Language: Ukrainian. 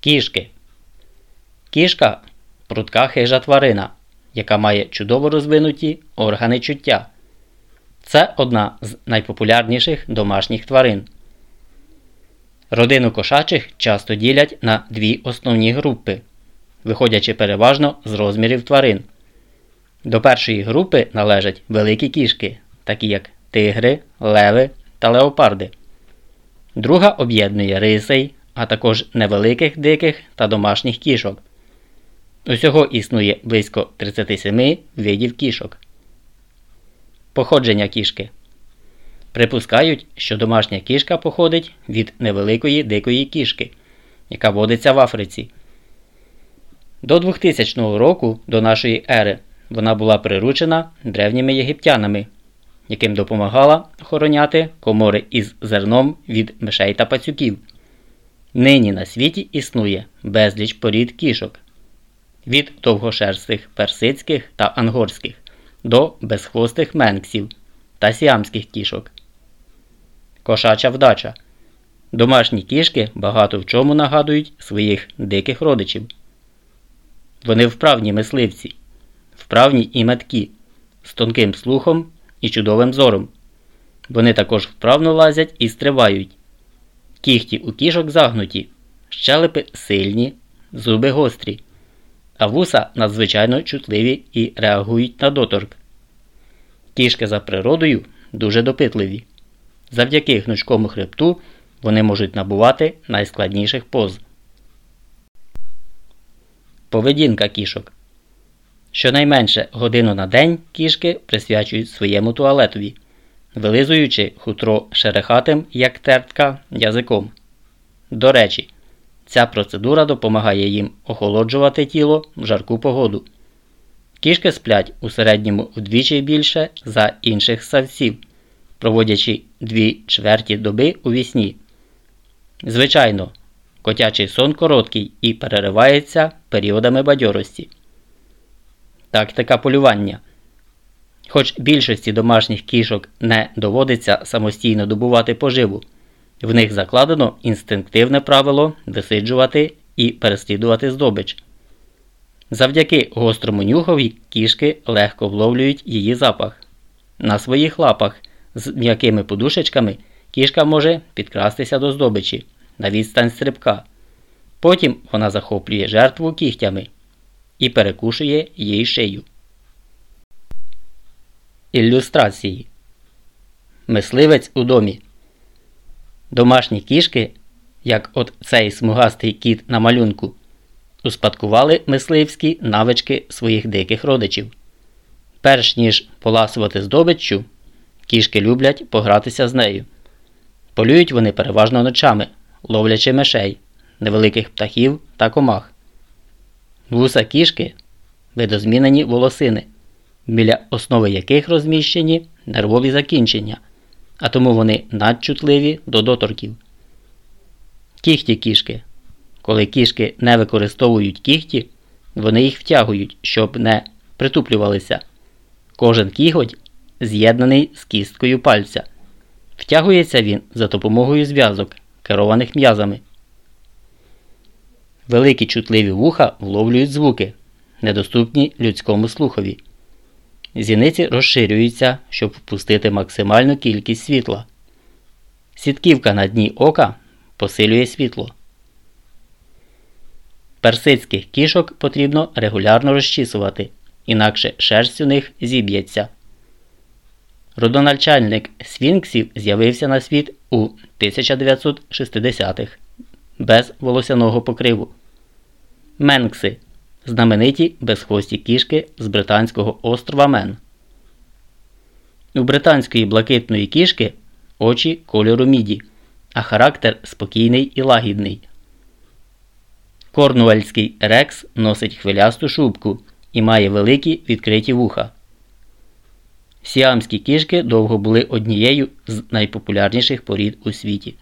Кішки. Кішка прудка хижа тварина, яка має чудово розвинуті органи чуття. Це одна з найпопулярніших домашніх тварин. Родину кошачих часто ділять на дві основні групи, виходячи переважно з розмірів тварин. До першої групи належать великі кішки, такі як тигри, леви та леопарди. Друга об'єднує рисей, а також невеликих диких та домашніх кішок. Усього існує близько 37 видів кішок. Походження кішки. Припускають, що домашня кішка походить від невеликої дикої кішки, яка водиться в Африці. До 2000 року до нашої ери вона була приручена древніми єгиптянами, яким допомагала охороняти комори із зерном від мишей та пацюків. Нині на світі існує безліч порід кішок від довгошерстих персидських та ангорських до безхвостих менксів та сіамських кішок. Кошача вдача. Домашні кішки багато в чому нагадують своїх диких родичів. Вони вправні мисливці, вправні і меткі, з тонким слухом і чудовим зором. Вони також вправно лазять і стрибають. Кіхті у кішок загнуті, щелепи сильні, зуби гострі, а вуса надзвичайно чутливі і реагують на доторк. Кішки за природою дуже допитливі. Завдяки гнучкому хребту вони можуть набувати найскладніших поз. Поведінка кішок. Щонайменше годину на день кішки присвячують своєму туалетові, вилизуючи хутро шерехатим, як тертка, язиком. До речі, ця процедура допомагає їм охолоджувати тіло в жарку погоду. Кішки сплять у середньому вдвічі більше за інших савців, проводячи дві чверті доби у вісні. Звичайно, котячий сон короткий і переривається періодами бадьорості. Тактика полювання. Хоч більшості домашніх кішок не доводиться самостійно добувати поживу, в них закладено інстинктивне правило висиджувати і переслідувати здобич. Завдяки гострому нюхові кішки легко вловлюють її запах. На своїх лапах з м'якими подушечками кішка може підкрастися до здобичі на відстань стрибка. Потім вона захоплює жертву кігтями і перекушує їй шию. Ілюстрації Мисливець у домі. Домашні кішки, як от цей смугастий кіт на малюнку, успадкували мисливські навички своїх диких родичів. Перш ніж поласувати здобиччю, кішки люблять погратися з нею. Полюють вони переважно ночами, ловлячи мишей, невеликих птахів та комах. Вуса кішки видозмінені волосини, біля основи яких розміщені нервові закінчення, а тому вони надчутливі до доторків. Кіхті кішки. Коли кішки не використовують кіхті, вони їх втягують, щоб не притуплювалися. Кожен кіготь з'єднаний з кісткою пальця. Втягується він за допомогою зв'язок, керованих м'язами. Великі чутливі вуха вловлюють звуки, недоступні людському слухові. Зіниці розширюються, щоб впустити максимальну кількість світла. Сітківка на дні ока посилює світло. Персидських кішок потрібно регулярно розчісувати, інакше шерсть у них зіб'ється. Родоначальник Сфінксів з'явився на світ у 1960-х без волосяного покриву. Менкси знамениті безхвості кішки з британського острова Мен. У британської блакитної кішки очі кольору міді, а характер спокійний і лагідний. Корнуельський рекс носить хвилясту шубку і має великі відкриті вуха. Сіамські кішки довго були однією з найпопулярніших порід у світі.